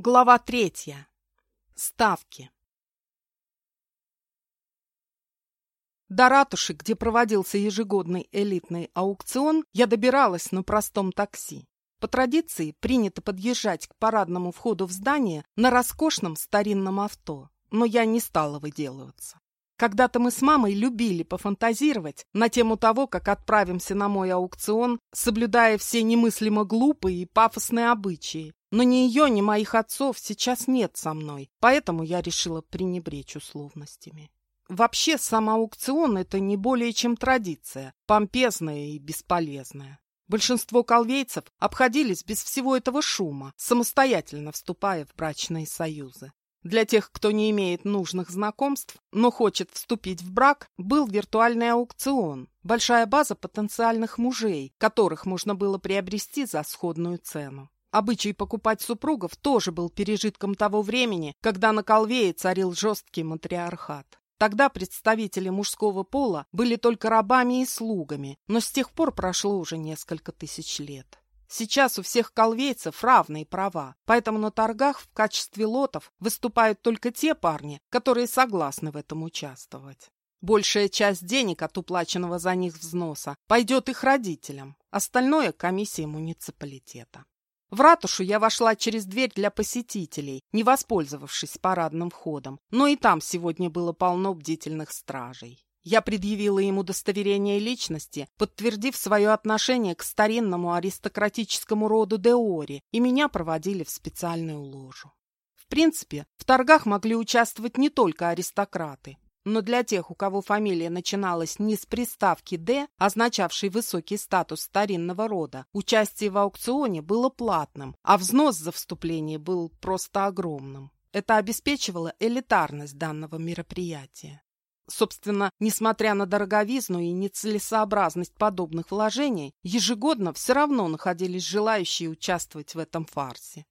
Глава третья. Ставки. До ратуши, где проводился ежегодный элитный аукцион, я добиралась на простом такси. По традиции принято подъезжать к парадному входу в здание на роскошном старинном авто, но я не стала выделываться. Когда-то мы с мамой любили пофантазировать на тему того, как отправимся на мой аукцион, соблюдая все немыслимо глупые и пафосные обычаи, но ни ее, ни моих отцов сейчас нет со мной, поэтому я решила пренебречь условностями. Вообще, сам аукцион – это не более чем традиция, помпезная и бесполезная. Большинство колвейцев обходились без всего этого шума, самостоятельно вступая в брачные союзы. Для тех, кто не имеет нужных знакомств, но хочет вступить в брак, был виртуальный аукцион, большая база потенциальных мужей, которых можно было приобрести за сходную цену. Обычай покупать супругов тоже был пережитком того времени, когда на Колвее царил жесткий матриархат. Тогда представители мужского пола были только рабами и слугами, но с тех пор прошло уже несколько тысяч лет. Сейчас у всех колвейцев равные права, поэтому на торгах в качестве лотов выступают только те парни, которые согласны в этом участвовать. Большая часть денег от уплаченного за них взноса пойдет их родителям, остальное – комиссии муниципалитета. В ратушу я вошла через дверь для посетителей, не воспользовавшись парадным входом, но и там сегодня было полно бдительных стражей. Я предъявила ему удостоверение личности, подтвердив свое отношение к старинному аристократическому роду Деори, и меня проводили в специальную ложу. В принципе, в торгах могли участвовать не только аристократы. Но для тех, у кого фамилия начиналась не с приставки «Д», означавшей высокий статус старинного рода, участие в аукционе было платным, а взнос за вступление был просто огромным. Это обеспечивало элитарность данного мероприятия. Собственно, несмотря на дороговизну и нецелесообразность подобных вложений, ежегодно все равно находились желающие участвовать в этом фарсе.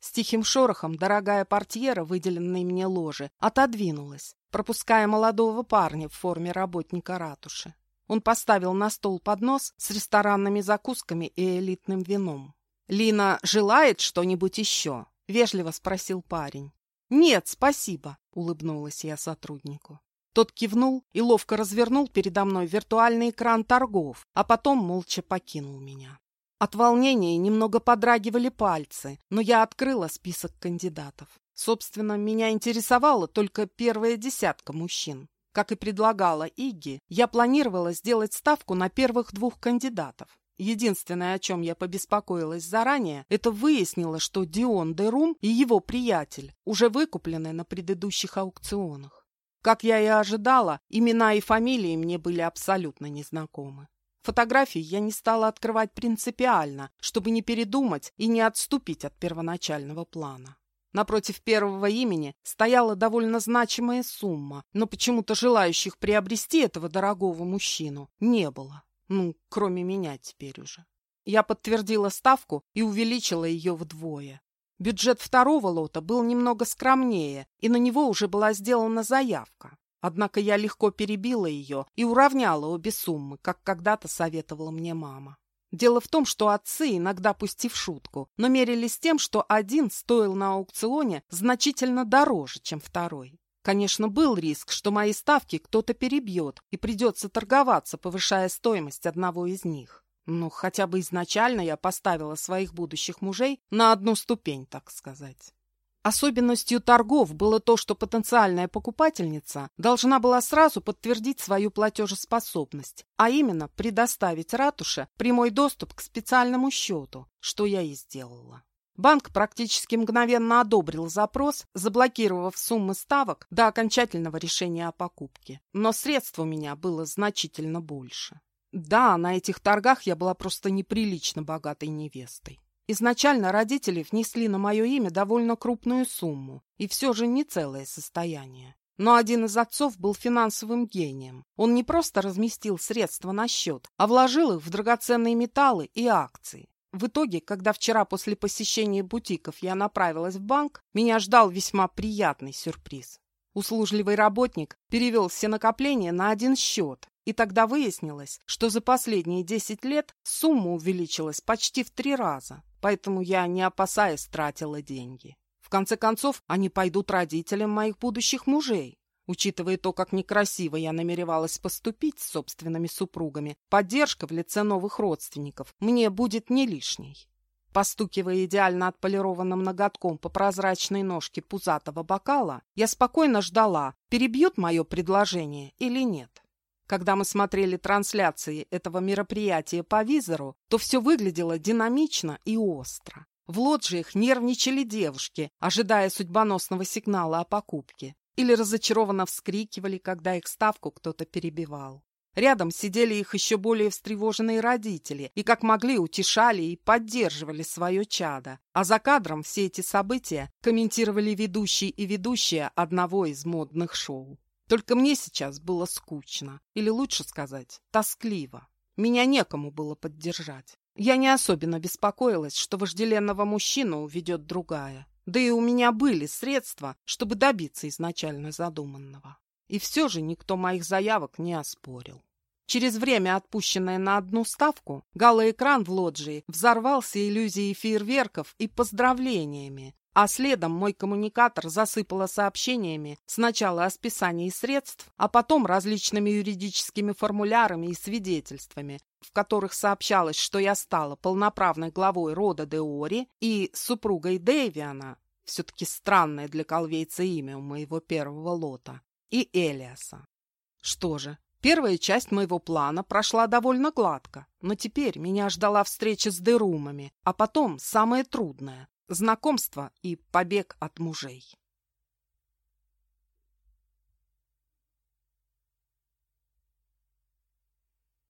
С тихим шорохом дорогая портьера, выделенной мне ложи, отодвинулась, пропуская молодого парня в форме работника ратуши. Он поставил на стол поднос с ресторанными закусками и элитным вином. «Лина желает что-нибудь еще?» — вежливо спросил парень. «Нет, спасибо», — улыбнулась я сотруднику. Тот кивнул и ловко развернул передо мной виртуальный экран торгов, а потом молча покинул меня. От волнения немного подрагивали пальцы, но я открыла список кандидатов. Собственно, меня интересовала только первая десятка мужчин. Как и предлагала Игги, я планировала сделать ставку на первых двух кандидатов. Единственное, о чем я побеспокоилась заранее, это выяснила, что Дион де Рум и его приятель уже выкуплены на предыдущих аукционах. Как я и ожидала, имена и фамилии мне были абсолютно незнакомы. Фотографии я не стала открывать принципиально, чтобы не передумать и не отступить от первоначального плана. Напротив первого имени стояла довольно значимая сумма, но почему-то желающих приобрести этого дорогого мужчину не было. Ну, кроме меня теперь уже. Я подтвердила ставку и увеличила ее вдвое. Бюджет второго лота был немного скромнее, и на него уже была сделана заявка. Однако я легко перебила ее и уравняла обе суммы, как когда-то советовала мне мама. Дело в том, что отцы, иногда пустив шутку, но мерились тем, что один стоил на аукционе значительно дороже, чем второй. Конечно, был риск, что мои ставки кто-то перебьет и придется торговаться, повышая стоимость одного из них. Но хотя бы изначально я поставила своих будущих мужей на одну ступень, так сказать. Особенностью торгов было то, что потенциальная покупательница должна была сразу подтвердить свою платежеспособность, а именно предоставить ратуше прямой доступ к специальному счету, что я и сделала. Банк практически мгновенно одобрил запрос, заблокировав суммы ставок до окончательного решения о покупке. Но средств у меня было значительно больше. Да, на этих торгах я была просто неприлично богатой невестой. Изначально родители внесли на мое имя довольно крупную сумму, и все же не целое состояние. Но один из отцов был финансовым гением. Он не просто разместил средства на счет, а вложил их в драгоценные металлы и акции. В итоге, когда вчера после посещения бутиков я направилась в банк, меня ждал весьма приятный сюрприз. Услужливый работник перевел все накопления на один счет, и тогда выяснилось, что за последние 10 лет сумма увеличилась почти в три раза. Поэтому я, не опасаясь, тратила деньги. В конце концов, они пойдут родителям моих будущих мужей. Учитывая то, как некрасиво я намеревалась поступить с собственными супругами, поддержка в лице новых родственников мне будет не лишней. Постукивая идеально отполированным ноготком по прозрачной ножке пузатого бокала, я спокойно ждала, перебьют мое предложение или нет. Когда мы смотрели трансляции этого мероприятия по визору, то все выглядело динамично и остро. В лоджиях нервничали девушки, ожидая судьбоносного сигнала о покупке, или разочарованно вскрикивали, когда их ставку кто-то перебивал. Рядом сидели их еще более встревоженные родители и, как могли, утешали и поддерживали свое чадо. А за кадром все эти события комментировали ведущий и ведущая одного из модных шоу. Только мне сейчас было скучно, или лучше сказать, тоскливо. Меня некому было поддержать. Я не особенно беспокоилась, что вожделенного мужчину уведет другая. Да и у меня были средства, чтобы добиться изначально задуманного. И все же никто моих заявок не оспорил. Через время, отпущенное на одну ставку, галоэкран в лоджии взорвался иллюзией фейерверков и поздравлениями, а следом мой коммуникатор засыпало сообщениями сначала о списании средств, а потом различными юридическими формулярами и свидетельствами, в которых сообщалось, что я стала полноправной главой рода Деори и супругой Дэвиана, все-таки странное для колвейца имя у моего первого лота, и Элиаса. Что же, первая часть моего плана прошла довольно гладко, но теперь меня ждала встреча с Дерумами, а потом самое трудное Знакомство и побег от мужей.